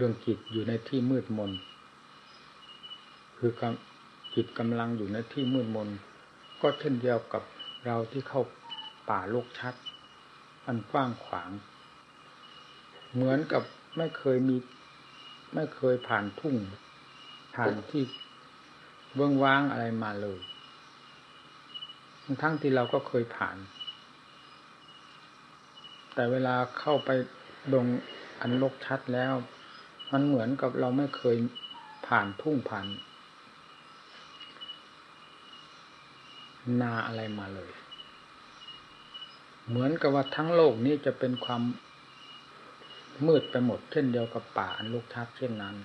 รื่องจิตอยู่ในที่มืดมน คือจิตกำลังอยู่ในที่มืดมน ก็เช่นเดียวกับเราที่เข้าป่าโลกชัด อันกว้างขวาง เหมือนกับไม่เคยมี ไม่เคยผ่านทุ่ง ผ่านที่เบื้องว่างอะไรมาเลย ทั้งที่เราก็เคยผ่าน แต่เวลาเข้าไปดงอันลกชัดแล้ว มันเหมือนกับเราไม่เคยผ่านทุ่งผ่านนาอะไรมาเลย เหมือนกับว่าทั้งโลกนี้จะเป็นความมืดไปหมด เช่นเดียวกับป่าอันลุกชัดเช่นนั้น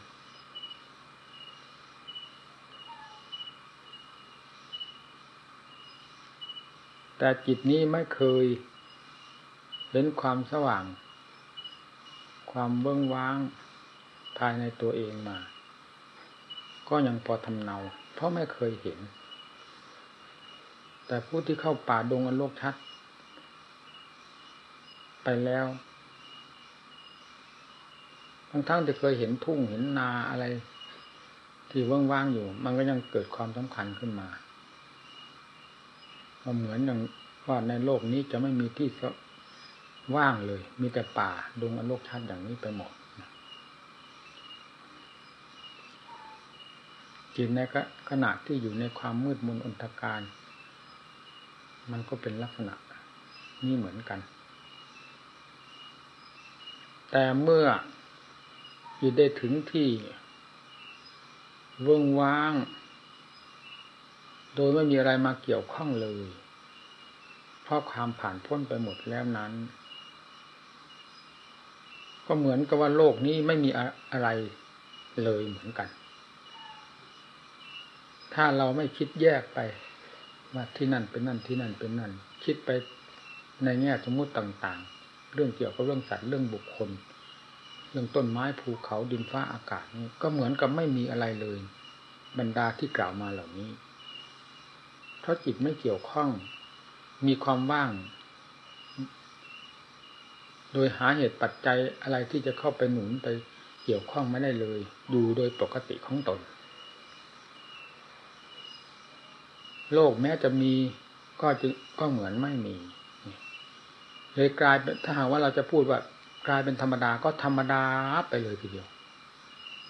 แต่จิตนี้ไม่เคยเห็นความสว่าง ความเบื้องว้าง ภายในตัวเองมา ก็ยังพอทำเนา เพราะไม่เคยเห็น แต่ผู้ที่เข้าป่าดงอันโลกชัด ไปแล้วทั้งๆทที่เคยเห็นทุ่งเห็นนาอะไร ที่ว่างๆอยู่ มันก็ยังเกิดความสำคัญขึ้นมาเหมือนอย่างว่าในโลกนี้จะไม่มีที่ว่างเลย มีแต่ป่าดงอันโลกชัดอย่างนี้ไปหมด จิตในขณะที่อยู่ในความมืดมนอนตการ มันก็เป็นลักษณะนี่เหมือนกัน แต่เมื่อยู่ได้ถึงที่เว่งว่าง โดยไม่มีอะไรมาเกี่ยวข้องเลย เพราะความผ่านพ้นไปหมดแล้วนั้น ก็เหมือนกับว่าโลกนี้ไม่มีอะไรเลยเหมือนกัน ถ้าเราไม่คิดแยกไปว่าที่นั่นเป็นนั่นที่นั่นเป็นนั่น คิดไปในแง่สมมติต่างๆ เรื่องเกี่ยวกับเรื่องสัตว์เรื่องบุคคล เรื่องต้นไม้ภูเขาดินฟ้าอากาศนี่ก็เหมือนกับไม่มีอะไรเลย บรรดาที่กล่าวมาเหล่านี้ เพราะจิตไม่เกี่ยวข้องมีความว่าง โดยหาเหตุปัจจัยอะไรที่จะเข้าไปหนุนไปเกี่ยวข้องไม่ได้เลย ดูโดยปกติของตน โลกแม้จะมีก็จะก็เหมือนไม่มีเลยกลายเป็นถ้าหากว่าเราจะพูดว่ากลายเป็นธรรมดาก็ธรรมดาไปเลยทีเดียว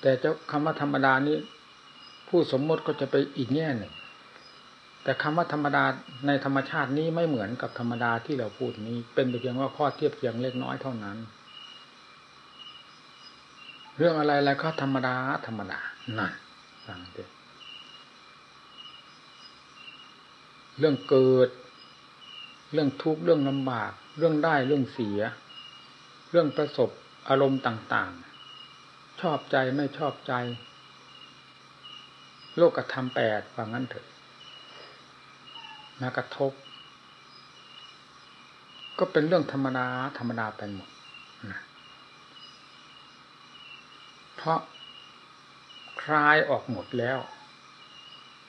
แต่เจ้าคำว่าธรรมดานี้ผู้สมมติก็จะไปอีกแง่หนึ่งแต่คำว่าธรรมดาในธรรมชาตินี้ไม่เหมือนกับธรรมดาที่เราพูดนี้ เป็นเพียงว่าข้อเทียบเทียงเล็กน้อยเท่านั้น เรื่องอะไรอะไรก็ธรรมดาธรรมดานั่นฟังเด็ เรื่องเกิด เรื่องทุกข์เรื่องลำบาก เรื่องได้เรื่องเสีย เรื่องประสบอารมณ์ต่าง ๆ ชอบใจไม่ชอบใจ โลกธรรมแปดว่างั้นเถอะมากระทบ ก็เป็นเรื่องธรรมดาธรรมดาไปหมดเพราะคลายออกหมดแล้ว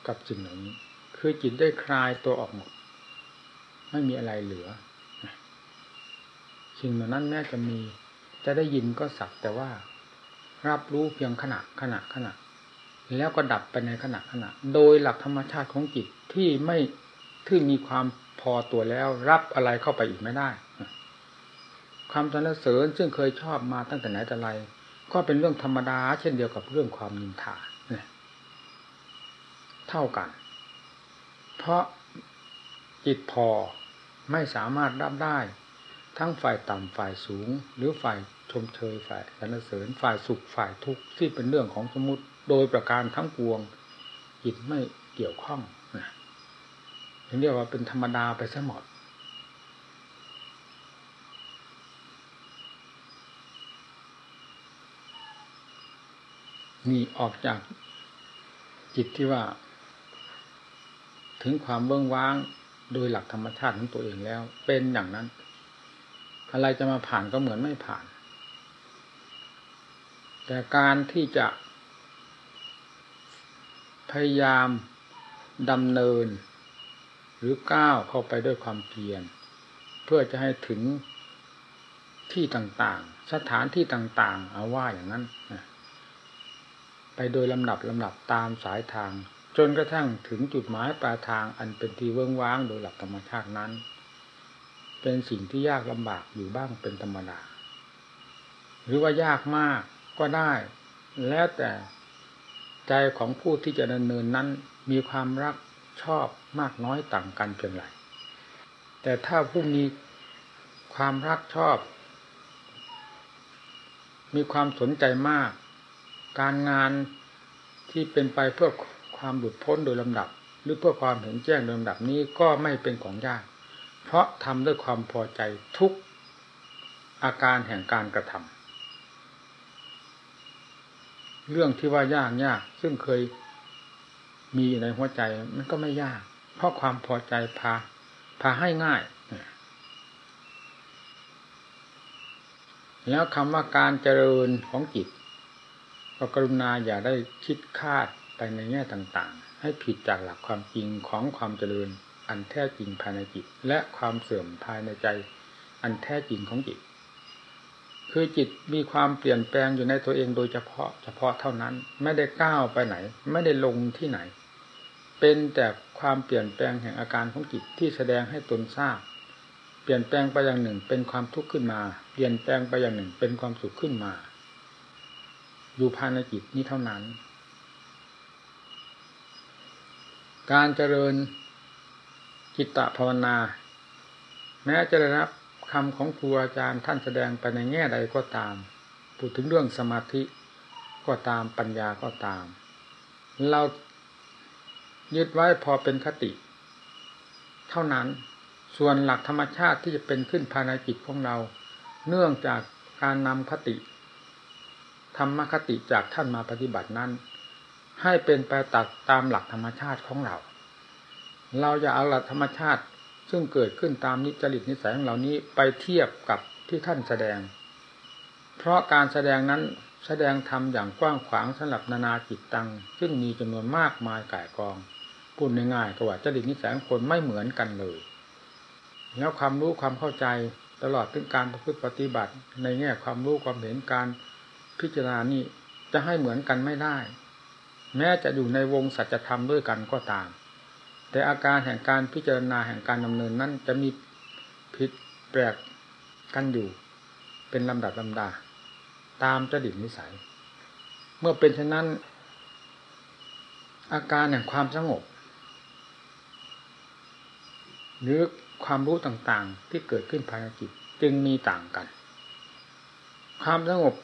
กับสิ่งเหล่านี้ คือจิตได้คลายตัวออกหมด ไม่มีอะไรเหลือสิ่งเหล่านั้นแม้จะมี จะได้ยินก็สักแต่ว่า รับรู้เพียงขณะขณะขณะ แล้วก็ดับไปในขณะขณะ โดยหลักธรรมชาติของจิตที่ไม่ที่มีความพอตัวแล้วรับอะไรเข้าไปอีกไม่ได้ความสรรเสริญซึ่งเคยชอบมาตั้งแต่ไหนแต่ไร ก็เป็นเรื่องธรรมดา เช่นเดียวกับเรื่องความนินทาเนี่ยเท่ากัน เพราะจิตพอไม่สามารถรับได้ ทั้งฝ่ายต่ำฝ่ายสูง หรือฝ่ายชมเชยฝ่ายสรรเสริญฝ่ายสุขฝ่ายทุกข์ที่เป็นเรื่องของสมมติโดยประการทั้งปวง จิตไม่เกี่ยวข้องเรียกว่าเป็นธรรมดาไปซะหมดนี่ออกจากจิตที่ว่า ถึงความเบื้องว้างโดยหลักธรรมชาติของตัวเองแล้ว เป็นอย่างนั้น อะไรจะมาผ่านก็เหมือนไม่ผ่าน แต่การที่จะพยายามดำเนิน หรือก้าวเข้าไปด้วยความเพียรเพื่อจะให้ถึงที่ต่างๆ สถานที่ต่างๆ เอาว่าอย่างนั้น ไปโดยลำดับลำดับตามสายทาง จนกระทั่งถึงจุดหมายปลายทางอันเป็นที่เวิ้งว้างโดยหลักธรรมชาตินั้น เป็นสิ่งที่ยากลำบากอยู่บ้างเป็นธรรมดา หรือว่ายากมากก็ได้ แล้วแต่ใจของผู้ที่จะดำเนินนั้นมีความรักชอบมากน้อยต่างกันเพียงไรแต่ถ้าผู้มีความรักชอบ มีความสนใจมาก การงานที่เป็นไปเพื่อ ความหลุดพ้นโดยลำดับ หรือเพื่อความเห็นแจ้งโดยลำดับนี้ก็ไม่เป็นของยาก เพราะทำด้วยความพอใจทุกอาการแห่งการกระทำเรื่องที่ว่ายากยากซึ่งเคยมีในหัวใจมันก็ไม่ยาก เพราะความพอใจพาพาให้ง่าย แล้วคำว่าการเจริญของจิตก็กรุณาอย่าได้คิดคาด ไปในแง่ต่างๆ ให้ผิดจากหลักความจริงของความเจริญ อันแท้จริงภายในจิต และความเสื่อมภายในใจ อันแท้จริงของจิต คือจิตมีความเปลี่ยนแปลงอยู่ในตัวเองโดยเฉพาะเฉพาะเท่านั้น ไม่ได้ก้าวไปไหน ไม่ได้ลงที่ไหน เป็นแต่ความเปลี่ยนแปลงแห่งอาการของจิตที่แสดงให้ตนทราบเปลี่ยนแปลงไปอย่างหนึ่งเป็นความทุกข์ขึ้นมา เปลี่ยนแปลงไปอย่างหนึ่งเป็นความสุขขึ้นมา อยู่ภายในจิตนี้เท่านั้น การเจริญจิตตภาวนา แม้จะได้รับคำของครูอาจารย์ท่านแสดงไปในแง่ใดก็ตามพูดถึงเรื่องสมาธิก็ตามปัญญาก็ตาม เรายึดไว้พอเป็นคติ เท่านั้นส่วนหลักธรรมชาติที่จะเป็นขึ้นภายในจิตของเรา เนื่องจากการนำคติธรรมคติจากท่านมาปฏิบัตินั้น ให้เป็นไปตัดตามหลักธรรมชาติของเรา เราจะเอาหลักธรรมชาติซึ่งเกิดขึ้นตามนิจริตนิสัยของเรานี้ไปเทียบกับที่ท่านแสดง เพราะการแสดงนั้นแสดงธรรมอย่างกว้างขวางสำหรับนานาจิตตัง ซึ่งมีจำนวนมากมายก่ายกอง พูดง่ายๆก็ว่าจริตนิสัยของคนไม่เหมือนกันเลย แล้วความรู้ความเข้าใจตลอดถึงการประพฤติปฏิบัติ ในแง่ความรู้ความเห็นการพิจารณานี่จะให้เหมือนกันไม่ได้ แม้จะอยู่ในวงสัจธรรมด้วยกันก็ตาม แต่อาการแห่งการพิจารณาแห่งการดำเนินนั้นจะมีผิดแปลกกันอยู่ เป็นลำดับลำดา ตามจดิตนิสัย เมื่อเป็นเช่นนั้น อาการแห่งความสงบหรือความรู้ต่างๆที่เกิดขึ้นภายในจิตจึงมีต่างกัน ความสงบ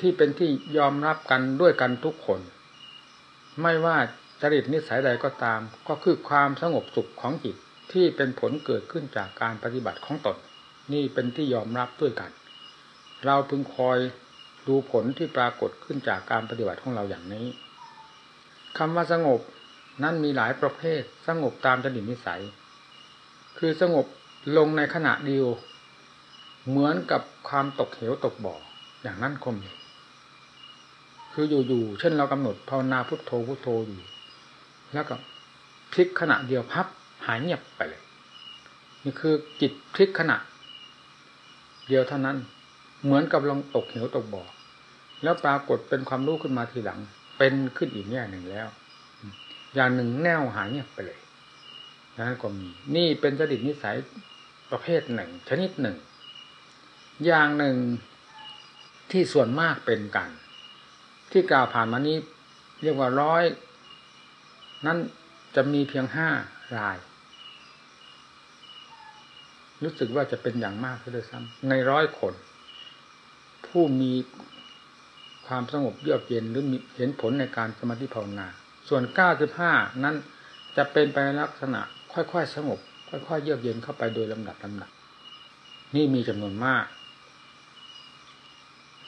ที่เป็นที่ยอมรับกันด้วยกันทุกคน ไม่ว่าจริตนิสัยใดก็ตาม ก็คือความสงบสุขของจิตที่เป็นผลเกิดขึ้นจากการปฏิบัติของตนนี่เป็นที่ยอมรับด้วยกัน เราพึงคอยดูผลที่ปรากฏขึ้นจากการปฏิบัติของเราอย่างนี้คำว่าสงบนั้นมีหลายประเภทสงบตามจริตนิสัย คือสงบลงในขณะเดียว เหมือนกับความตกเหวตกบ่ออย่างนั้นคม คืออยู่ๆเช่นเรากำหนดภาวนาพุทโธพุทโธอยู่ แล้วก็พลิกขณะเดียวพับหายเงียบไปเลย นี่คือจิตพลิกขณะ เดียวเท่านั้น เหมือนกับลงตกเหวตกบ่อแล้วปรากฏเป็นความรู้ขึ้นมาทีหลัง เป็นขึ้นอีกแง่หนึ่งแล้ว อย่างหนึ่งแนวหายเงียบไปเลยนั้นก็มีนี่เป็นจดิตนิสัยประเภทหนึ่ง ชนิดหนึ่ง อย่างหนึ่งที่ส่วนมากเป็นกัน ที่กล่าวผ่านมานี้ เรียกว่าร้อยนั้นจะมีเพียงห้าราย รู้สึกว่าจะเป็นอย่างมากเลยซ้ำในร้อยคน ผู้มีความสงบเยือกเย็นหรือเห็นผลในการสมาธิภาวนา ส่วนเก้าสิบห้านั้นจะเป็นไปลักษณะ ค่อยๆสงบ ค่อยๆเยือกเย็นเข้าไปโดยลำดับลำดับนี่มีจำนวนมาก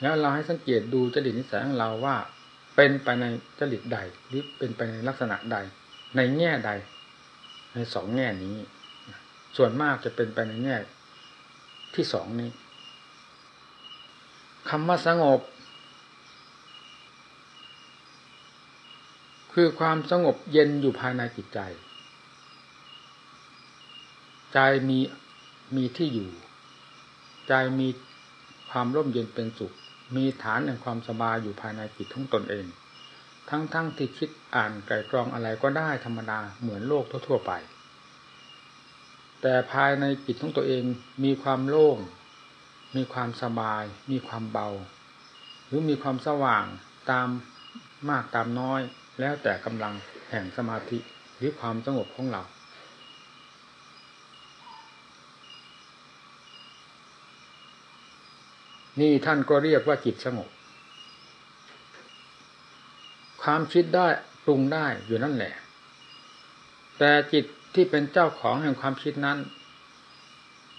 แล้วเราให้สังเกตดูจริตนิสัยของเราว่า เป็นไปในจริตใดหรือเป็นไปในลักษณะใด ในแง่ใด ในสองแง่นี้ ส่วนมากจะเป็นไปในแง่ที่สองนี้คำว่าสงบ คือความสงบเย็นอยู่ภายในจิตใจ ใจมีมีที่อยู่ ใจมีความร่มเย็นเป็นสุข มีฐานแห่งความสบายอยู่ภายในจิตของตนเอง ทั้งๆทที่คิดอ่านไกรกรองอะไรก็ได้ธรรมดาเหมือนโลกทั่วๆไป แต่ภายในจิตของตัวเองมีความโล่ง มีความสบาย มีความเบา หรือมีความสว่างตามมากตามน้อย แล้วแต่กำลังแห่งสมาธิหรือความสงบของเรา นี่ท่านก็เรียกว่าจิตสงบ ความคิดได้ปรุงได้อยู่นั่นแหละ แต่จิตที่เป็นเจ้าของแห่งความคิดนั้น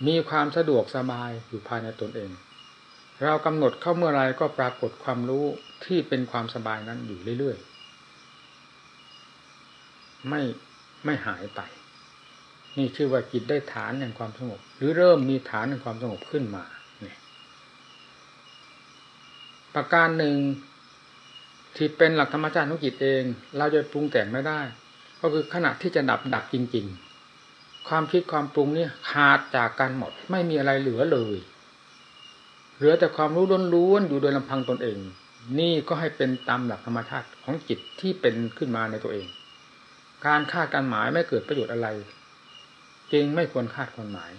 มีความสะดวกสบายอยู่ภายในตนเอง เรากำหนดเข้าเมื่อไรก็ปรากฏความรู้ที่เป็นความสบายนั้นอยู่เรื่อยๆ ไม่ไม่หายไป นี่ชื่อว่าจิตได้ฐานแห่งความสงบ หรือเริ่มมีฐานแห่งความสงบขึ้นมา ประการหนึ่ง ที่เป็นหลักธรรมชาติของจิตเอง เราจะปรุงแต่งไม่ได้ ก็คือขณะที่จะดับดับจริง ๆ ความคิดความปรุงนี่ขาดจากกันหมด ไม่มีอะไรเหลือเลย เหลือแต่ความรู้ล้วนๆอยู่โดยลำพังตนเอง นี่ก็ให้เป็นตามหลักธรรมชาติของจิตที่เป็นขึ้นมาในตัวเอง การคาดการหมายไม่เกิดประโยชน์อะไรจึงไม่ควรคาดความหมาย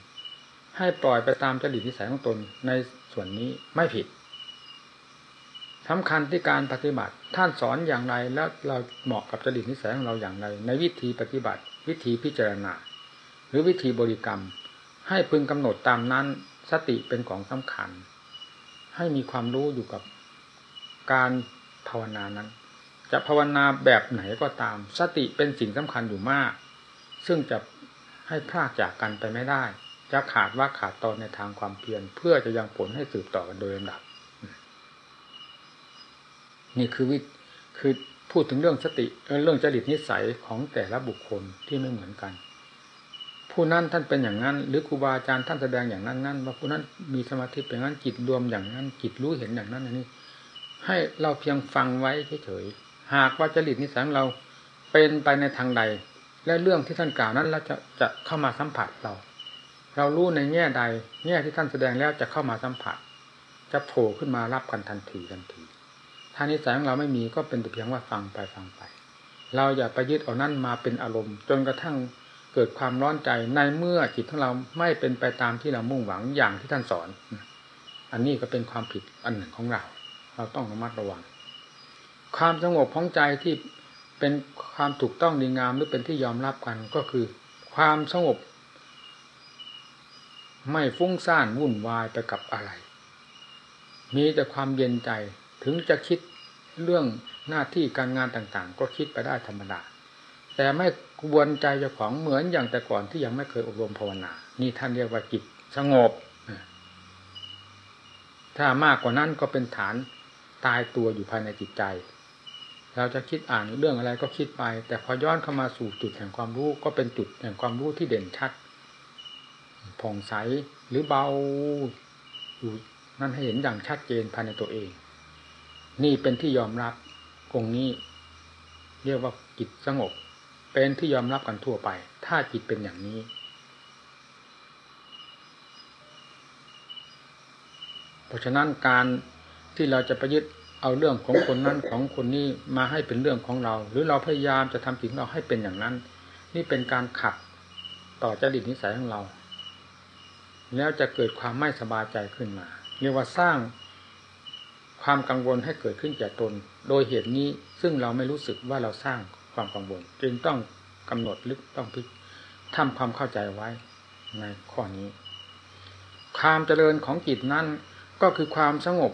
ให้ปล่อยไปตามจริตนิสัยของตนในส่วนนี้ไม่ผิด สำคัญที่การปฏิบัติ ท่านสอนอย่างไรแล้วเราเหมาะกับจริตนิสัยของเราอย่างไร ในวิธีปฏิบัติ วิธีพิจารณา หรือวิธีบริกรรม ให้พึงกำหนดตามนั้นสติเป็นของสำคัญ ให้มีความรู้อยู่กับการภาวนานั้น จะภาวนาแบบไหนก็ตาม สติเป็นสิ่งสำคัญอยู่มาก ซึ่งจะให้พลาดจากกันไปไม่ได้ จะขาดว่าขาดตอนในทางความเพียรเพื่อจะยังผลให้สืบต่อกันโดยลำดับ นี่คือวิคือพูดถึงเรื่องสติเรื่องจริตนิสัยของแต่ละบุคคลที่ไม่เหมือนกัน ผู้นั้นท่านเป็นอย่างนั้น หรือครูบาอาจารย์ท่านแสดงอย่างนั้นนั้นว่าผู้นั้นมีสมาธิเป็นงั้นจิตรวมอย่างนั้นจิตรู้เห็นอย่างนั้นอันนี้ ให้เราเพียงฟังไว้เฉยๆหากว่าจริตนิสัยของเราเป็นไปในทางใด และเรื่องที่ท่านกล่าวนั้นเราจะจะเข้ามาสัมผัสเรา เรารู้ในแง่ใด แง่ที่ท่านแสดงแล้วจะเข้ามาสัมผัส จะโผล่ขึ้นมารับกันทันทีทันที ถ้านิสัยของเราไม่มีก็เป็นแต่เพียงว่าฟังไปฟังไป เราอย่าไปยึดเอานั่นมาเป็นอารมณ์ จนกระทั่งเกิดความร้อนใจในเมื่อจิตของเราไม่เป็นไปตามที่เรามุ่งหวังอย่างที่ท่านสอน อันนี้ก็เป็นความผิดอันหนึ่งของเรา เราต้องระมัดระวัง ความสงบของใจที่เป็นความถูกต้องดีงามหรือเป็นที่ยอมรับกันก็คือ ความสงบ ไม่ฟุ้งซ่านวุ่นวายไปกับอะไร มีแต่ความเย็นใจ ถึงจะคิดเรื่องหน้าที่การงานต่างๆ ก็คิดไปได้ธรรมดา แต่ไม่กวนใจเจ้าของเหมือนอย่างแต่ก่อนที่ยังไม่เคยอบรมภาวนา นี่ท่านเรียกว่าจิตสงบ ถ้ามากกว่านั้นก็เป็นฐานตายตัวอยู่ภายในจิตใจ เราจะคิดอ่านเรื่องอะไรก็คิดไป แต่พอย้อนเข้ามาสู่จุดแห่งความรู้ก็เป็นจุดแห่งความรู้ที่เด่นชัดผ่องใสหรือเบาอยู่นั่นให้เห็นอย่างชัดเจนภายในตัวเอง นี่เป็นที่ยอมรับองค์นี้เรียกว่าจิตสงบ เป็นที่ยอมรับกันทั่วไป ถ้าจิตเป็นอย่างนี้ เพราะฉะนั้นการที่เราจะประยึดเอาเรื่องของคนนั้นของคนนี้มาให้เป็นเรื่องของเรา หรือเราพยายามจะทำสิ่งเราให้เป็นอย่างนั้น นี่เป็นการขัดต่อจริตนิสัยของเรา แล้วจะเกิดความไม่สบายใจขึ้นมา เรียกว่าสร้าง ความกังวลให้เกิดขึ้นแก่ตน โดยเหตุนี้ซึ่งเราไม่รู้สึกว่าเราสร้างความกังวล จึงต้องกำหนดลึกต้องพิทำความเข้าใจไว้ในข้อนี้ ความเจริญของจิตนั้นก็คือความสงบ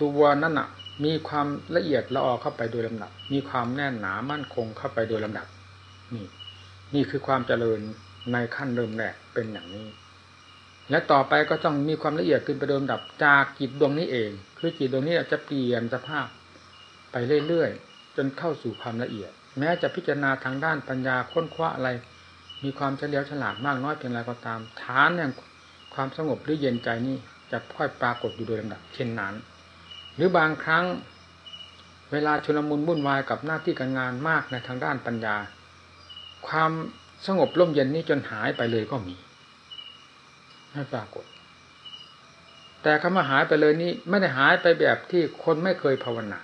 ตัวนั้นอะ มีความละเอียดละออเข้าไปโดยลำดับ มีความแน่นหนามั่นคงเข้าไปโดยลำดับ นี่ นี่คือความเจริญในขั้นเริ่มแรกเป็นอย่างนี้ และต่อไปก็ต้องมีความละเอียดขึ้นไปโดยลำดับจากจิตดวงนี้เอง คือจิตดวงนี้จะเปลี่ยนสภาพไปเรื่อยๆจนเข้าสู่ความละเอียด แม้จะพิจารณาทางด้านปัญญาค้นคว้าอะไร มีความเฉลียวฉลาดมากน้อยเพียงไรก็ตามฐานแห่งความสงบหรือเย็นใจนี้จะค่อยปรากฏอยู่โดยลำดับ เช่นนั้น หรือบางครั้ง เวลาชุลมุนวุ่นวายกับหน้าที่การงานมากในทางด้านปัญญา ความสงบร่มเย็นนี้จนหายไปเลยก็มี ให้ปรากฏ แต่คำว่าหายไปเลยนี้ไม่ได้หายไปแบบที่คนไม่เคยภาวนา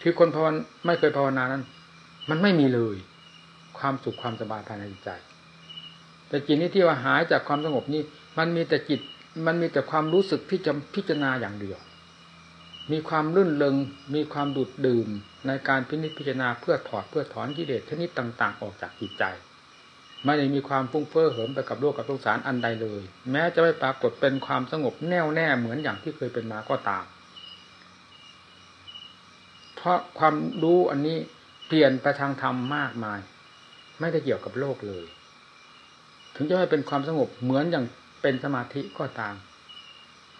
ที่คนภาวนาไม่เคยภาวนานั้น มันไม่มีเลย ความสุขความสบายภายในใจ แต่จิตนี้ที่ว่าหายจากความสงบนี้ มันมีแต่จิตมันมีแต่ความรู้สึกที่จะพิจารณาอย่างเดียว มีความรื่นเริงมีความดูดดื่มในการพินิจพิจารณาเพื่อถอดเพื่อถอนกิเลสชนิดต่าง ๆ ออกจากจิตใจ ไม่ได้มีความฟุ้งเฟ้อเหิมไปกับโลกกับสงสารอันใดเลย แม้จะไม่ปรากฏเป็นความสงบแน่วแน่เหมือนอย่างที่เคยเป็นมาก็ตาม เพราะความรู้อันนี้เปลี่ยนไปทางธรรมมากมาย ไม่ได้เกี่ยวกับโลกเลย ถึงจะไม่เป็นความสงบเหมือนอย่างเป็นสมาธิก็ตาม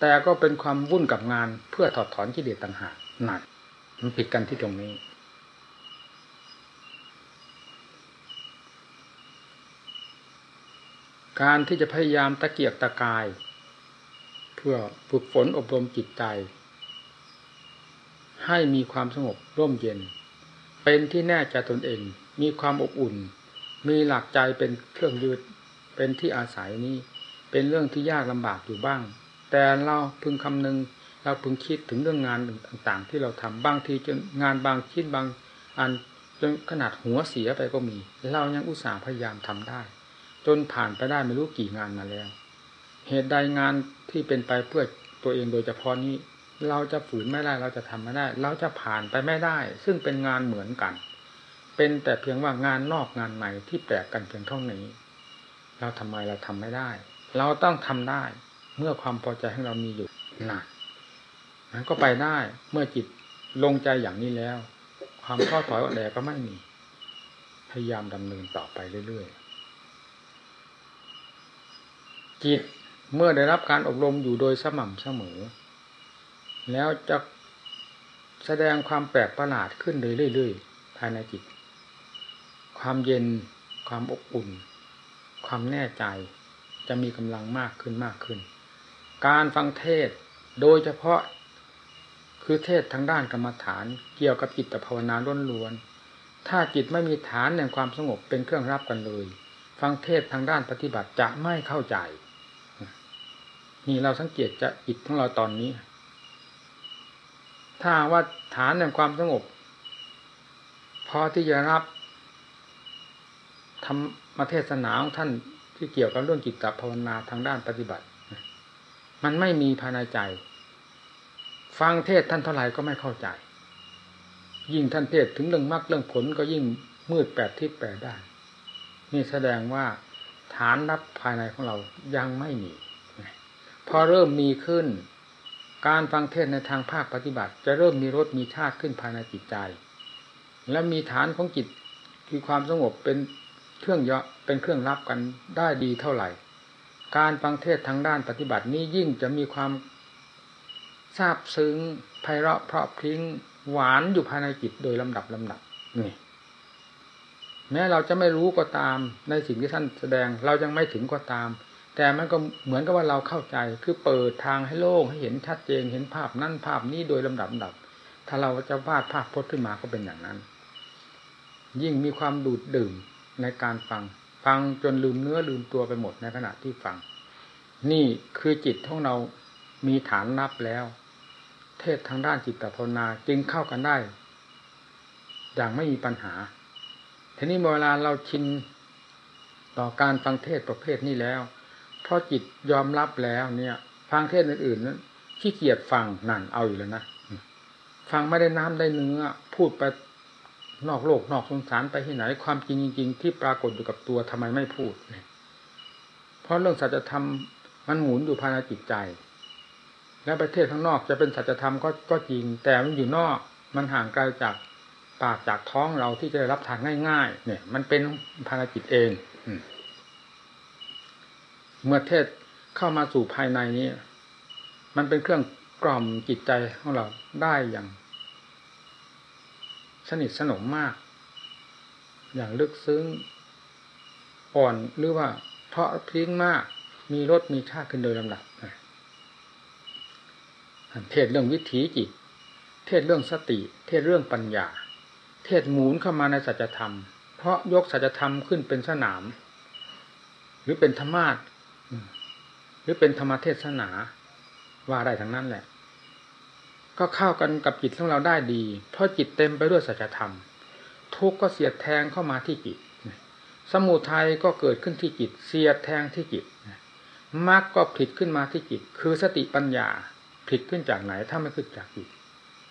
แต่ก็เป็นความวุ่นกับงานเพื่อถอดถอนกิเลสต่างหากหนักมันผิดกันที่ตรงนี้ การที่จะพยายามตะเกียกตะกาย เพื่อฝึกฝนอบรมจิตใจ ให้มีความสงบร่มเย็น เป็นที่แน่ใจตนเอง มีความอบอุ่น มีหลักใจเป็นเครื่องยืดเป็นที่อาศัยนี้ เป็นเรื่องที่ยากลำบากอยู่บ้าง แต่เราพึงคำนึงเราพึงคิดถึงเรื่องงานต่างๆ ที่เราทำบางทีจนงานบางชิ้นบางอันจนขนาดหัวเสียไปก็มี เรายังอุตส่าห์พยายามทำได้ จนผ่านไปได้ไม่รู้กี่งานมาแล้ว เหตุใดงานที่เป็นไปเพื่อตัวเองโดยเฉพาะนี้ เราจะฝืนไม่ได้เราจะทำไม่ได้ เราจะผ่านไปไม่ได้ ซึ่งเป็นงานเหมือนกัน เป็นแต่เพียงว่างานนอกงานในที่แปลกกันเพียงเท่านี้ เราทำไมเราทำไม่ได้ เราต้องทำได้ เมื่อความพอใจของเรามีอยู่หนักนั้นก็ไปได้เมื่อจิตลงใจอย่างนี้แล้ว ความท้อถอยอ่อนแอก็ไม่มีพยายามดำเนินต่อไปเรื่อยๆ จิตเมื่อได้รับการอบรมอยู่โดยสม่ำเสมอ แล้วจะแสดงความแปลกประหลาดขึ้นเรื่อยๆภายในจิต ความเย็น ความอบอุ่น ความแน่ใจ จะมีกำลังมากขึ้นมากขึ้น การฟังเทศโดยเฉพาะคือเทศทางด้านกรรมฐานเกี่ยวกับจิตภาวนาล้วนๆ ถ้าจิตไม่มีฐานแห่งความสงบเป็นเครื่องรับกันเลย ฟังเทศทางด้านปฏิบัติจะไม่เข้าใจ นี่เราสังเกตจะอิดของเราตอนนี้ ถ้าว่าฐานแห่งความสงบ พอที่จะรับทำมาเทศนาของท่านที่เกี่ยวกับเรื่องจิตตภาวนาทางด้านปฏิบัติ มันไม่มีภายในใจ ฟังเทศท่านเท่าไหร่ก็ไม่เข้าใจ ยิ่งท่านเทศถึงเรื่องมรรคเรื่องผลก็ยิ่งมืดแปดทิศแปดด้านนี่แสดงว่าฐานรับภายในของเรายังไม่มี อเริ่มมีขึ้น การฟังเทศในทางภาคปฏิบัติ จะเริ่มมีรสมีชาติขึ้นภายในจิตใจ และมีฐานของจิตคือความสงบเป็นเครื่องเยาะเป็นเครื่องรับกันได้ดีเท่าไหร่ การฟังเทศทางด้านปฏิบัตินี้ยิ่งจะมีความซาบซึ้งไพเราะเพราะพริ้งหวานอยู่ภายในจิตโดยลำดับลำดับนี่แม้เราจะไม่รู้ก็ตามในสิ่งที่ท่านแสดง เรายังไม่ถึงก็ตาม แต่มันก็เหมือนกับว่าเราเข้าใจคือเปิดทางให้โล่งให้เห็นชัดเจนเห็นภาพนั่นภาพนี้โดยลำดับดับ ถ้าเราจะวาดภาพพจน์ขึ้นมาก็เป็นอย่างนั้น ยิ่งมีความดูดดื่มในการฟัง ฟังจนลืมเนื้อลืมตัวไปหมดในขณะที่ฟัง นี่คือจิตของเรามีฐานนับแล้ว เทศทางด้านจิตภาวนาจึงเข้ากันได้ อย่างไม่มีปัญหาทีนี้เวลาเราชินต่อการฟังเทศประเภทนี้แล้ว เพราะจิตยอมรับแล้วเนี่ยฟังเทศอื่นๆนั้นขี้เกียจฟังนั่นเอาอยู่แล้วนะฟังไม่ได้น้ำได้เนื้อ พูดไปนอกโลกนอกสงสารไปที่ไหน ความจริงจริง ๆ ที่ปรากฏอยู่กับตัวทำไมไม่พูดเนี่ยเพราะเรื่องสัจธรรมมันหมุนอยู่ภายในจิตใจ และประเทศข้างนอกจะเป็นสัจธรรมก็ก็จริง แต่มันอยู่นอกมันห่างไกลจากปากจากท้องเราที่จะรับทานง่าย ๆ เนี่ย มันเป็นภายในจิตเอง อื เมื่อเทศเข้ามาสู่ภายในนี้ มันเป็นเครื่องกล่อมจิตใจของเราได้อย่าง สนิทสนมมาก อย่างลึกซึ้งอ่อนหรือว่า เพราะพิ้งมาก มีรสมีชาติขึ้นโดยลำดับเทศเรื่องวิถีจิต เทศเรื่องสติ เทศเรื่องปัญญา เทศหมุนเข้ามาในสัจธรรม เพราะยกสัจธรรมขึ้นเป็นสนาม หรือเป็นธรรมาท หรือเป็นธรรมเทศนาว่าได้ทั้งนั้นแหละ ก็เข้ากันกับจิตของเราได้ดี เพราะจิตเต็มไปด้วยสัจธรรม ทุกข์ก็เสียดแทงเข้ามาที่จิต สมุทัยก็เกิดขึ้นที่จิต เสียดแทงที่จิตมรรคก็ผิดขึ้นมาที่จิต คือสติปัญญาผิดขึ้นจากไหนถ้าไม่ขึ้นจากจิต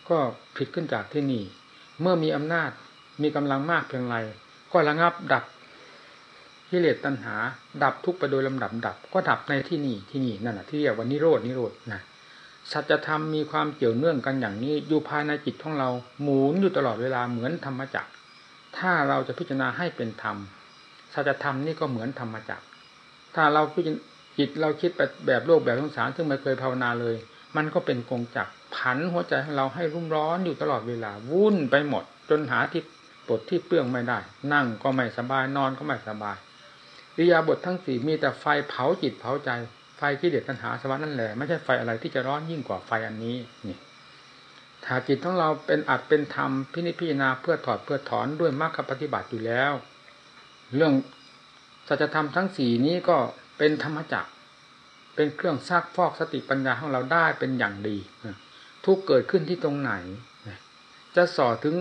ก็ผิดขึ้นจากที่นี่ เมื่อมีอำนาจมีกำลังมากเพียงไรก็ระงับดับ กิเลสตัณหา ดับทุกไปโดยลำดับดับ ก็ดับในที่นี่ที่นี่นั่นแหะที่เรียกว่านิโรดนิโรดนะสัจธรรมมีความเกี่ยวเนื่องกันอย่างนี้ อยู่ภายในจิตของเราหมุนอยู่ตลอดเวลาเหมือนธรรมจักร ถ้าเราจะพิจารณาให้เป็นธรรมสัจธรรมนี่ก็เหมือนธรรมจักร ถ้าเราพิจารจิตเราคิดแบบโลกแบบสงสารซึ่งไม่เคยภาวนาเลย มันก็เป็นกงจักรผันหัวใจของเราให้รุ่มร้อนอยู่ตลอดเวลาวุ่นไปหมด จนหาที่ปลดที่เปลื้องไม่ได้ นั่งก็ไม่สบายนอนก็ไม่สบาย วิยาบททั้งสี่มีแต่ไฟเผาจิตเผาใจ ไฟที่เด็ดตัณหาสวรรค์นั่นแหละไม่ใช่ไฟอะไรที่จะร้อนยิ่งกว่าไฟอันนี้นี่ถ้าจิตของเราเป็นอัดเป็นธรรมพินิจพิจารณาเพื่อถอดเพื่อถอนด้วยมรรคปฏิบัติอยู่แล้ว เรื่องสัจธรรมทั้งสี่นี้ก็เป็นธรรมจักรเป็นเครื่องซักฟอกสติปัญญาของเราได้เป็นอย่างดีทุกเกิดขึ้นที่ตรงไหน จะสอถึง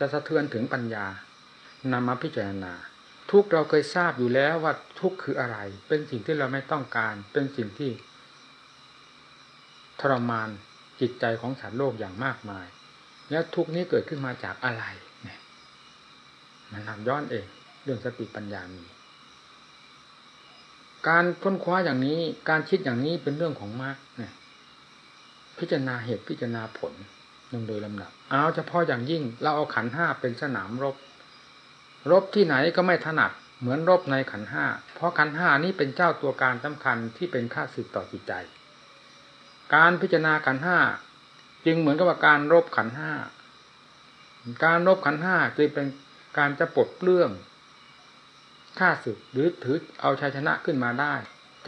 จะสะเทือนถึงปัญญานำมาพิจารณา ทุกเราเคยทราบอยู่แล้วว่าทุกคืออะไร เป็นสิ่งที่เราไม่ต้องการ เป็นสิ่งที่ ทรมานจิตใจของสัตว์โลกอย่างมากมาย แล้วทุกนี้เกิดขึ้นมาจากอะไรเนี่ยมันทำย้อนเอง เรื่องสติปัญญามี การค้นคว้าอย่างนี้ การคิดอย่างนี้เป็นเรื่องของมรรคเนี่ยพิจารณาเหตุพิจารณาผลลงโดยลำดับ เอาเฉพาะอย่างยิ่งเราเอาขันห้าเป็นสนามรบ รบที่ไหนก็ไม่ถนัดเหมือนรบในขันห้า เพราะขันห้านี้เป็นเจ้าตัวการสำคัญที่เป็นค่าสึกต่อจิตใจ การพิจารณาขันห้าจึงเหมือนกับว่าการรบขันห้า การรบขันห้าจึงเป็นการจะปลดเปลื้องฆ่าศึกหรือถือเอาชัยชนะขึ้นมาได้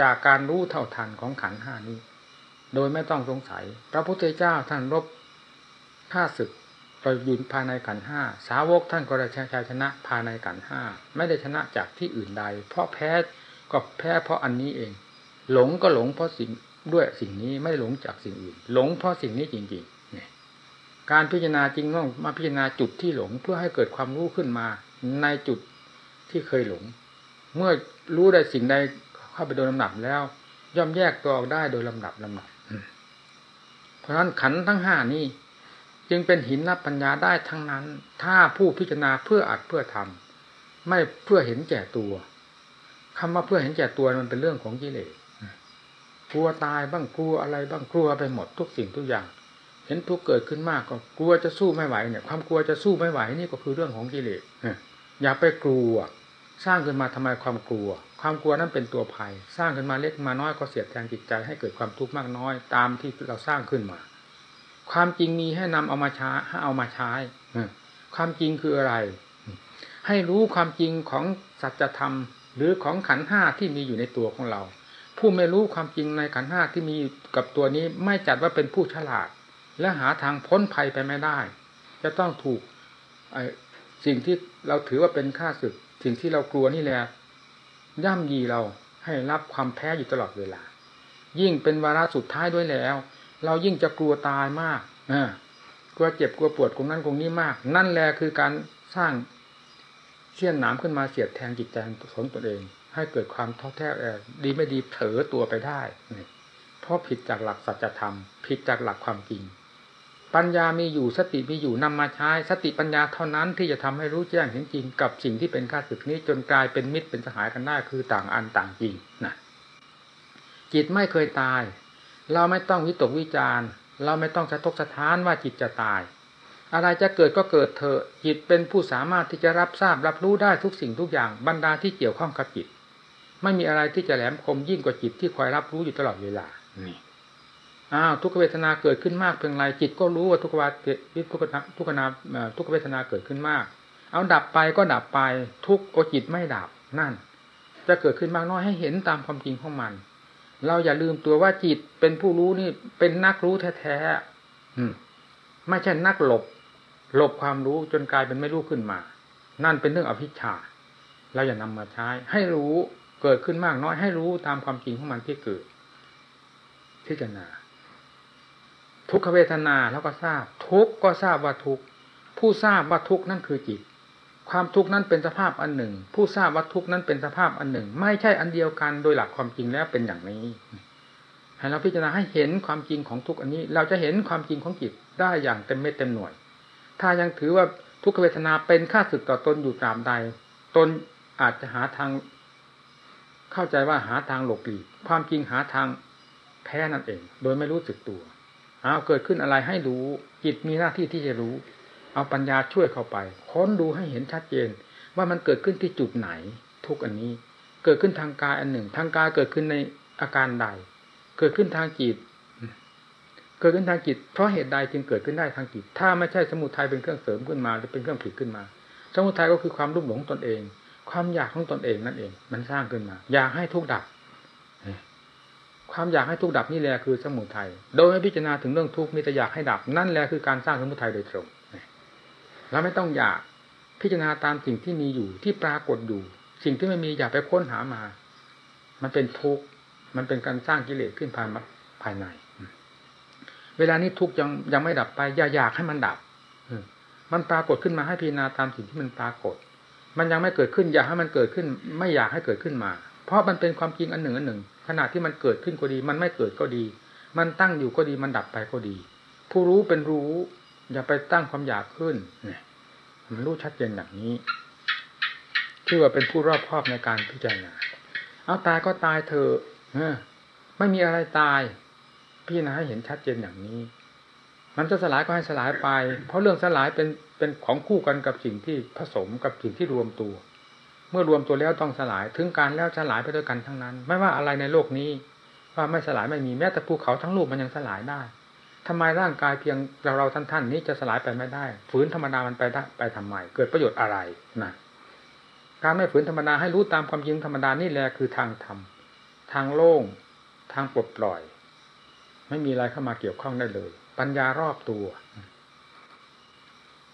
จากการรู้เท่าทันของขันห้านี้ โดยไม่ต้องสงสัย พระพุทธเจ้าท่านรบฆ่าศึก ไปยืนภายในขันห้าสาวกท่านก็ได้ชัยชนะภายในขันห้าไม่ได้ชนะจากที่อื่นใด เพราะแพ้ก็แพ้เพราะอันนี้เอง หลงก็หลงเพราะสิ่งด้วยสิ่งนี้ไม่หลงจากสิ่งอื่น หลงเพราะสิ่งนี้จริงๆเนี่ยการพิจารณาจริงต้องมาพิจารณาจุดที่หลงเพื่อให้เกิดความรู้ขึ้นมา ในจุดที่เคยหลง เมื่อรู้ได้สิ่งใดเข้าไปโดยลำดับแล้ว ย่อมแยกตัวออกได้โดยลำดับลำดับเพราะฉะนั้นขันทั้งห้านี้ จึงเป็นหินนับปัญญาได้ทั้งนั้น ถ้าผู้พิจารณาเพื่ออัดเพื่อทำไม่เพื่อเห็นแก่ตัวคำว่าเพื่อเห็นแก่ตัวมันเป็นเรื่องของกิเลสกลัวตายบ้างกลัวอะไรบ้างกลัวไปหมดทุกสิ่งทุกอย่าง เห็นทุกเกิดขึ้นมากก็กลัวจะสู้ไม่ไหวเนี่ย ความกลัวจะสู้ไม่ไหวนี่ก็คือเรื่องของกิเลสอย่าไปกลัว สร้างขึ้นมาทำไมความกลัว ความกลัวนั้นเป็นตัวภัย สร้างขึ้นมาเล็กมาน้อยก็เสียดแทงจิตใจให้เกิดความทุกข์มากน้อยตามที่เราสร้างขึ้นมา ความจริงมีให้นำเอามาใช้ให้เอามาใช้ความจริงคืออะไร ให้รู้ความจริงของสัจธรรม หรือของขันห้าที่มีอยู่ในตัวของเรา ผู้ไม่รู้ความจริงในขันห้าที่มีกับตัวนี้ไม่จัดว่าเป็นผู้ฉลาด และหาทางพ้นภัยไปไม่ได้ จะต้องถูกสิ่งที่เราถือว่าเป็นค่าศึก สิ่งที่เรากลัวนี่แหละย่ำยีเราให้รับความแพ้อยู่ตลอดเวลา ยิ่งเป็นวาระสุดท้ายด้วยแล้ว เรายิ่งจะกลัวตายมากกลัวเจ็บกลัวปวดตรงนั้นตรงนี้มาก นั่นแหละคือการสร้างเชี่ยนหนามขึ้นมาเสียดแทงจิตใจของตนเอง ให้เกิดความท้อแท้แอดีไม่ดีเผลอตัวไปได้เพราะผิดจากหลักสัจธรรม ผิดจากหลักความจริง ปัญญามีอยู่สติมีอยู่นำมาใช้ สติปัญญาเท่านั้นที่จะทำให้รู้แจ้งเห็นจริงกับสิ่งที่เป็นข้าศึกนี้จนกลายเป็นมิตรเป็นสหายกันได้คือต่างอันต่างจริงนะจิตไม่เคยตาย เราไม่ต้องวิตกวิจารเราไม่ต้องสะทกสะท้านว่าจิตจะตาย อะไรจะเกิดก็เกิดเถอะจิตเป็นผู้สามารถที่จะรับทราบรับรู้ได้ทุกสิ่งทุกอย่างบรรดาที่เกี่ยวข้องกับจิต ไม่มีอะไรที่จะแหลมคมยิ่งกว่าจิตที่คอยรับรู้อยู่ตลอดเวลานี่อ้าวทุกเวทนาเกิดขึ้นมากเพียงไรจิตก็รู้ว่าทุกวาทุกทุกนาทุกเวทนาเกิดขึ้นมาก เอาดับไปก็ดับไปทุกโอจิตไม่ดับนั่น จะเกิดขึ้นมากน้อยให้เห็นตามความจริงของมัน เราอย่าลืมตัวว่าจิตเป็นผู้รู้นี่ เป็นนักรู้แท้ๆไม่ใช่นักหลบ หลบความรู้จนกลายเป็นไม่รู้ขึ้นมา นั่นเป็นเรื่องอภิชาเราอย่านำมาใช้ ให้รู้เกิดขึ้นมากน้อยให้รู้ตามความจริงของมันที่เกิดพิจารณา ทุกขเวทนาแล้วก็ทราบ ทุกก็ทราบว่าทุก ผู้ทราบว่าทุกนั่นคือจิต ความทุกข์นั้นเป็นสภาพอันหนึ่ง ผู้ทราบว่าทุกข์นั้นเป็นสภาพอันหนึ่ง ไม่ใช่อันเดียวกันโดยหลักความจริงแล้วเป็นอย่างนี้ให้เราพิจารณาให้เห็นความจริงของทุกอันนี้ เราจะเห็นความจริงของจิตได้อย่างเต็มเม็ดเต็มหน่วย ถ้ายังถือว่าทุกขเวทนาเป็นค่าศึกต่อตนอยู่ตามใด ตนอาจจะหาทาง เข้าใจว่าหาทางหลบหลีกความจริงหาทางแพ้นั่นเอง โดยไม่รู้สึกตัวเอาเกิดขึ้นอะไรให้รู้จิตมีหน้าที่ที่จะรู้ เอาปัญญาช่วยเข้าไป ค้นดูให้เห็นชัดเจน ว่ามันเกิดขึ้นที่จุดไหน ทุกอันนี้ เกิดขึ้นทางกายอันหนึ่ง ทางกายเกิดขึ้นในอาการใด เกิดขึ้นทางจิตเกิดขึ้นทางจิตเพราะเหตุใดจึงเกิดขึ้นได้ทางจิต ถ้าไม่ใช่สมุทัยเป็นเครื่องเสริมขึ้นมาหรือเป็นเครื่องผิดขึ้นมา สมุทัยก็คือความรุ่มหลงตนเอง ความอยากของตนเองนั่นเอง มันสร้างขึ้นมา อยากให้ทุกดับ ความอยากให้ทุกดับนี่แหละคือสมุทัย โดยไม่พิจารณาถึงเรื่องทุกข์มีแต่อยากให้ดับ นั่นแหละคือการสร้างสมุทัยโดยตรง เราไม่ต้องอยากพิจารณาตามสิ่งที่มีอยู่ที่ปรากฏอยู่ สิ่งที่ไม่มีอย่าไปค้นหามา มันเป็นทุกข์มันเป็นการสร้างกิเลสขึ้นภายภายใน เวลานี้ทุกข์ยังยังไม่ดับไปอย่าอยากให้มันดับมันปรากฏขึ้นมาให้พิจารณาตามสิ่งที่มันปรากฏ มันยังไม่เกิดขึ้นอยากให้มันเกิดขึ้น ไม่อยากให้เกิดขึ้นมา เพราะมันเป็นความจริงอันหนึ่งอันหนึ่ง ขณะที่มันเกิดขึ้นก็ดี มันไม่เกิดก็ดี มันตั้งอยู่ก็ดีมันดับไปก็ดี ผู้รู้เป็นรู้ อย่าไปตั้งความอยากขึ้นมันรู้ชัดเจนอย่างนี้ชื่อว่าเป็นผู้รอบครอบในการพิจารณาเอาตายก็ตายเถอะไม่มีอะไรตาย พี่นะให้เห็นชัดเจนอย่างนี้ มันจะสลายก็ให้สลายไป เพราะเรื่องสลายเป็นเป็นของคู่กันกับสิ่งที่ผสมกับสิ่งที่รวมตัว เมื่อรวมตัวแล้วต้องสลาย ถึงการแล้วสลายไปด้วยกันทั้งนั้น ไม่ว่าอะไรในโลกนี้ ว่าไม่สลายไม่มีแม้แต่ภูเขาทั้งลูกมันยังสลายได้ ทำไมร่างกายเพียงเราเราท่านท่านนี้จะสลายไปไม่ได้ฝืนธรรมดามันไปได้ไปทำไมเกิดประโยชน์อะไรนะการไม่ฝืนธรรมดาให้รู้ตามความจริงธรรมดานี่แหละคือทางธรรมทางโล่ง ทางปลดปล่อย ไม่มีอะไรเข้ามาเกี่ยวข้องได้เลย ปัญญารอบตัว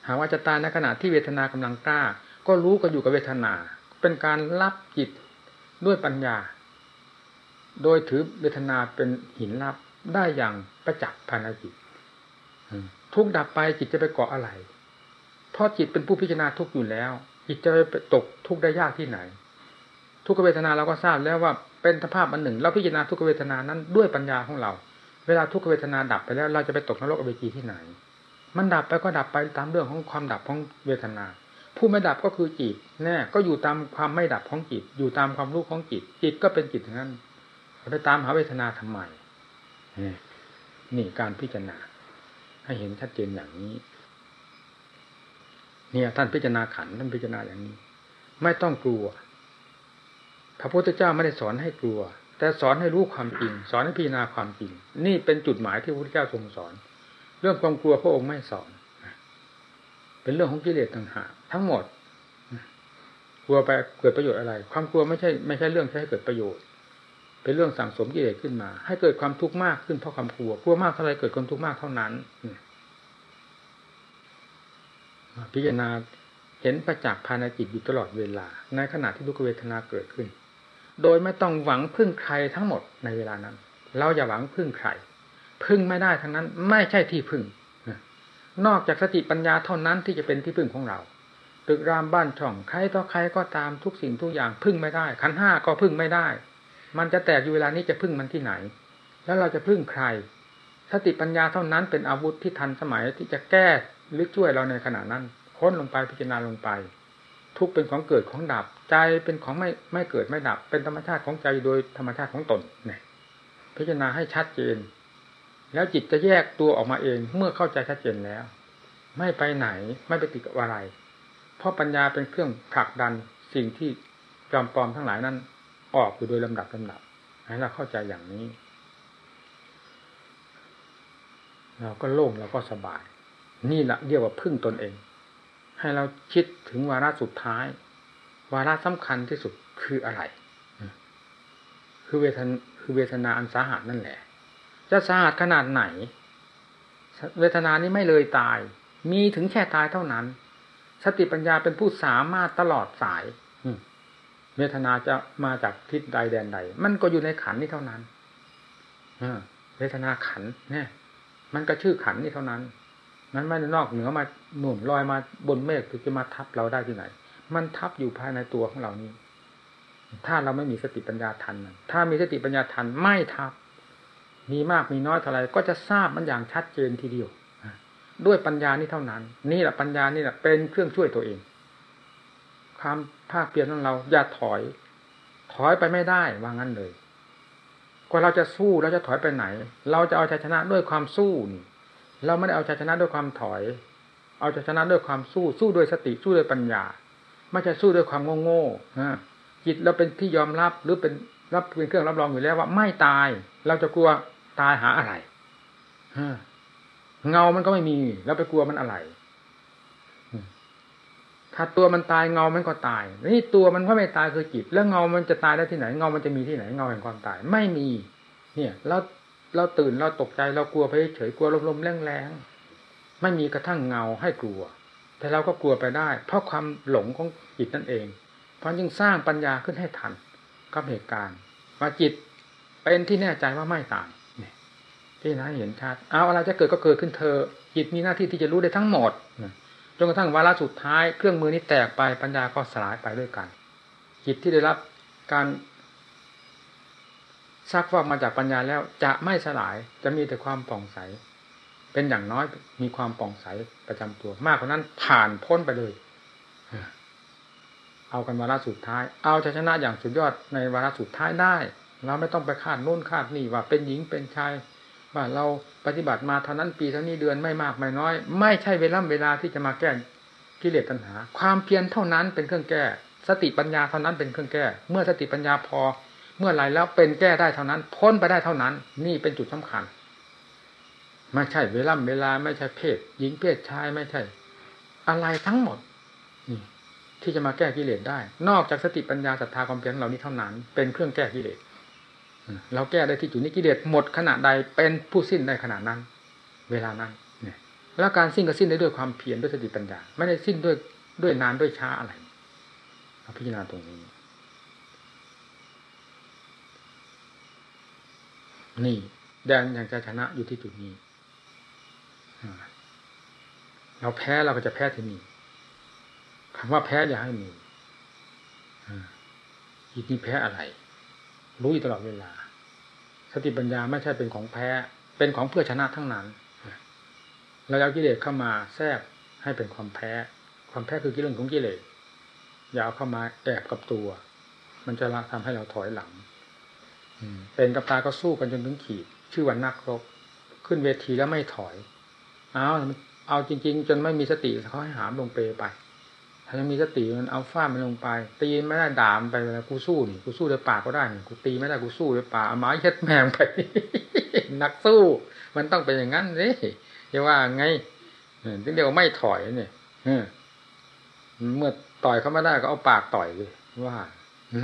หากว่าจะตายในขณะที่เวทนากำลังกล้า ก็รู้ก็อยู่กับเวทนา เป็นการรับจิตด้วยปัญญา โดยถือเวทนาเป็นหินรับได้อย่าง ประจักษ์ภายในจิตทุกดับไปจิตจะไปเกาะอะไร เพราะจิตเป็นผู้พิจารณาทุกอยู่แล้ว จิตจะไปตกทุกได้ยากที่ไหน ทุกเวทนาเราก็ทราบแล้วว่าเป็นสภาพอันหนึ่ง เราพิจารณาทุกเวทนานั้นด้วยปัญญาของเรา เวลาทุกเวทนาดับไปแล้ว เราจะไปตกนรกอเวจีที่ไหน มันดับไปก็ดับไปตามเรื่องของความดับของเวทนา ผู้ไม่ดับก็คือจิตแน่ก็อยู่ตามความไม่ดับของจิต อยู่ตามความรู้ของจิต จิตก็เป็นจิตทั้งนั้นไปตามหาเวทนาทำไม นี่การพิจารณา ให้เห็นชัดเจนอย่างนี้ เนี่ยท่านพิจารณาขันท่านพิจารณาอย่างนี้ ไม่ต้องกลัว พระพุทธเจ้าไม่ได้สอนให้กลัว แต่สอนให้รู้ความจริง สอนให้พิจารณาความจริง นี่เป็นจุดหมายที่พระพุทธเจ้าทรงสอน เรื่องความกลัวพระองค์ไม่สอน เป็นเรื่องของกิเลสต่างหากทั้งหมดกลัวไปเกิดประโยชน์อะไร ความกลัวไม่ใช่ไม่ใช่เรื่องที่ให้เกิดประโยชน์ เป็นเรื่องสั่งสมกิเลสขึ้นมา ให้เกิดความทุกข์มากขึ้นเพราะความกลัวกลัวมากเท่าไรเกิดความทุกข์มากเท่านั้นพิจารณาเห็นประจักษ์ภายในจิตอยู่ตลอดเวลา ในขณะที่ทุกเวทนาเกิดขึ้น โดยไม่ต้องหวังพึ่งใครทั้งหมดในเวลานั้น เราอย่าหวังพึ่งใครพึ่งไม่ได้ทั้งนั้น ไม่ใช่ที่พึ่งนอกจากสติปัญญาเท่านั้นที่จะเป็นที่พึ่งของเราตึกรามบ้านช่องใครต่อใครก็ตามทุกสิ่งทุกอย่างพึ่งไม่ได้ขันห้าก็พึ่งไม่ได้ มันจะแตกอยู่เวลานี้จะพึ่งมันที่ไหน แล้วเราจะพึ่งใคร สติปัญญาเท่านั้นเป็นอาวุธที่ทันสมัยที่จะแก้หรือช่วยเราในขณะนั้น ค้นลงไปพิจารณาลงไป ทุกเป็นของเกิดของดับ ใจเป็นของไม่ไม่เกิดไม่ดับ เป็นธรรมชาติของใจโดยธรรมชาติของตนเนี่ยพิจารณาให้ชัดเจน แล้วจิตจะแยกตัวออกมาเองเมื่อเข้าใจชัดเจนแล้ว ไม่ไปไหนไม่ไปติดกับอะไร เพราะปัญญาเป็นเครื่องผลักดันสิ่งที่จอมปลอมทั้งหลายนั้น ออกอยู่โดยลำดับลำดับให้เราเข้าใจอย่างนี้ เราก็โล่งเราก็สบาย นี่แหละเรียกว่าพึ่งตนเอง ให้เราคิดถึงวาระสุดท้าย วาระสำคัญที่สุดคืออะไร คือเวทนคือเวทนาอันสาหัสนั่นแหละ จะสาหัสขนาดไหน เวทนานี้ไม่เลยตาย มีถึงแค่ตายเท่านั้น สติปัญญาเป็นผู้สามารถตลอดสาย เวทนาจะมาจากทิศใดแดนใด มันก็อยู่ในขันนี้เท่านั้นเวทนาขันเนี่ยมันก็ชื่อขันนี้เท่านั้น มันไม่ได้นอกเหนือมาหนุนลอยมาบนเมฆถึงจะมาทับเราได้ที่ไหน มันทับอยู่ภายในตัวของเรานี้ ถ้าเราไม่มีสติปัญญาทัน ถ้ามีสติปัญญาทันไม่ทับ มีมากมีน้อยเท่าไรก็จะทราบมันอย่างชัดเจนทีเดียว ด้วยปัญญานี้เท่านั้น นี่แหละปัญญานี่แหละเป็นเครื่องช่วยตัวเอง ความภาคเพียรของเรา อย่าถอย ถอยไปไม่ได้ว่างั้นเลยกว่าเราจะสู้เราจะถอยไปไหน เราจะเอาชัยชนะด้วยความสู้นี่ เราไม่ได้เอาชัยชนะด้วยความถอย เอาชัยชนะด้วยความสู้สู้ด้วยสติสู้ด้วยปัญญา ไม่ใช่สู้ด้วยความโง่โง่จิตเราเป็นที่ยอมรับหรือเป็นรับเป็นเครื่องรับรองอยู่แล้วว่าไม่ตาย เราจะกลัวตายหาอะไรเงามันก็ไม่มี แล้วไปกลัวมันอะไร ถ้าตัวมันตายเงามันก็ตายนี่ตัวมันก็ไม่ตายคือจิต แล้วเงามันจะตายได้ที่ไหน เงามันจะมีที่ไหนเงาแห่งความตาย ไม่มี เนี่ยแล้วเราตื่นเราตกใจเรากลัวไปเฉยกลัวลมๆแรงๆไม่มีกระทั่งเงาให้กลัว แต่เราก็กลัวไปได้ เพราะความหลงของจิตนั่นเอง เพราะจึงสร้างปัญญาขึ้นให้ทันกับเหตุการณ์ว่าจิตเป็นที่แน่ใจว่าไม่ตายที่นั้นเห็นชัดเอาอะไรจะเกิดก็เกิดขึ้นเธอจิตมีหน้าที่ที่จะรู้ได้ทั้งหมด จนกระทั่งวาระสุดท้ายเครื่องมือนี้แตกไปปัญญาก็สลายไปด้วยกัน จิตที่ได้รับการซักฟอกมาจากปัญญาแล้วจะไม่สลายจะมีแต่ความป่องใส เป็นอย่างน้อยมีความป่องใสประจำตัว มากกว่านั้นผ่านพ้นไปเลย เอากันวาระสุดท้าย เอาชชนะอย่างสุดยอดในวาระสุดท้ายได้ เราไม่ต้องไปคาดโน่นคาดนี่ว่าเป็นหญิงเป็นชาย ว่าเราปฏิบัติมาเท่านั้นปีเท่านี้เดือนไม่มากไม่น้อย ไม่ใช่เวลาเวลาที่จะมาแก้กิเลสตัณหา ความเพียรเท่านั้นเป็นเครื่องแก้ สติปัญญาเท่านั้นเป็นเครื่องแก้ เมื่อสติปัญญาพอ เมื่อไรแล้วเป็นแก้ได้เท่านั้น พ้นไปได้เท่านั้น นี่เป็นจุดสำคัญไม่ใช่เวลาเวลาไม่ใช่เพศ หญิงเพศชายไม่ใช่ อะไรทั้งหมดนี่ที่จะมาแก้กิเลสได้ นอกจากสติปัญญาศรัทธาความเพียรเหล่านี้เท่านั้น เป็นเครื่องแก้กิเลส เราแก้ได้ที่จุดนี้กิเลสหมดขณะใดเป็นผู้สิ้นได้ขณะนั้น เวลานั้นเนี่ยแล้วการสิ้นก็สิ้นได้ด้วยความเพียรด้วยสติปัญญา ไม่ได้สิ้นด้วยด้วยนานด้วยช้าอะไรเราพิจารณาตรงนี้ นี่แดงอย่างจะชนะอยู่ที่จุดนี้เราแพ้เราก็จะแพ้ที่นี่คำว่าแพ้อย่าให้มีจิตนี้แพ้อะไร รู้อยู่ตลอดเวลา สติปัญญาไม่ใช่เป็นของแพ้ เป็นของเพื่อชนะทั้งนั้นเราเอากิเลสเข้ามาแทรกให้เป็นความแพ้ ความแพ้คือกิเลสของกิเลสอย่าเอาเข้ามาแอบกับตัว มันจะทำให้เราถอยหลังเป็นกับตาก็สู้กันจนถึงขีด ชื่อวันนักรบ ขึ้นเวทีแล้วไม่ถอย เอาเอาจริง ๆ จนไม่มีสติเขาให้หามลงเปไป ถ้ายังมีสติมันเอาฟ้ามันลงไป ตีไม่ได้ด่ามไปเลยกูสู้นี่กูสู้ด้วยปากก็ได้กูตีไม่ได้กูสู้ด้วยปากเอาไม้เช็ดแมงไป นักสู้ มันต้องเป็นอย่างนั้นสิจะว่าไงถึงเดียวไม่ถอยเนี่ยเมื่อต่อยเขาไม่ได้ก็เอาปากต่อยเลยว่า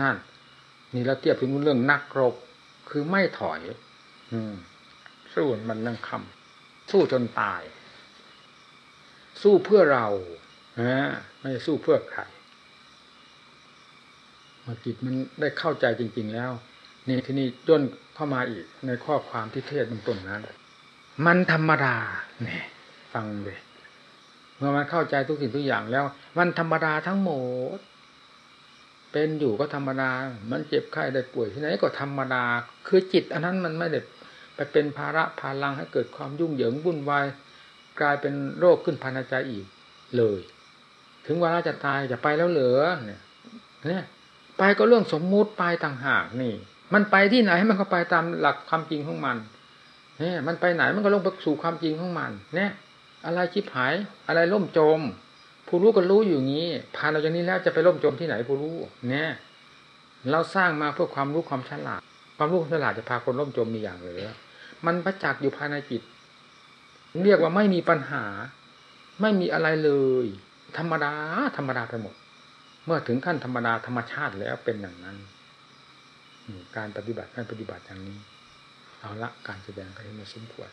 นั่น นี่เราเทียบถึงเรื่องนักรบ คือไม่ถอย อืมสู้มันนั่งคำสู้จนตาย สู้เพื่อเราฮะ ไม่สู้เพื่อใครมาจิตมันได้เข้าใจจริง ๆ แล้ว นี่ที่นี่ย่นเข้ามาอีก ในข้อความที่เทศตรงนั้น มันธรรมดาเนี่ยฟังเลยเมื่อมันเข้าใจทุกสิ่งทุกอย่างแล้ว มันธรรมดาทั้งหมดเป็นอยู่ก็ธรรมดา มันเจ็บไข้ได้ป่วยที่ไหนก็ธรรมดา คือจิต อันนั้นมันไม่ได้ไปเป็นภาระพาลังให้เกิดความยุ่งเหยิงวุ่นวายกลายเป็นโรคขึ้นภายในใจอีกเลย ถึงเวลาจะตายจะไปแล้วเหลือเนี่ยไปก็เรื่องสมมุติไปต่างหากนี่ มันไปที่ไหนมันก็ไปตามหลักความจริงของมันเนี่ยมันไปไหนมันก็ลงไปสู่ความจริงของมัน เนี่ย อะไรชิบหาย อะไรล่มจม ผู้รู้ก็รู้อยู่งี้ผ่านเราอย่างนี้แล้วจะไปล่มจมที่ไหนผู้รู้ เนี่ย เราสร้างมาเพื่อความรู้ความฉลาด ความรู้ความฉลาดจะพาคนล่มจมมีอย่างเลยมันประจักษ์อยู่ภายในจิต เรียกว่าไม่มีปัญหา ไม่มีอะไรเลย ธรรมดา ธรรมดาไปหมด เมื่อถึงขั้นธรรมดาธรรมชาติแล้วเป็นอย่างนั้นการปฏิบัติการปฏิบัติอย่างนี้ เอาละการแสดงก็ให้มาสมควร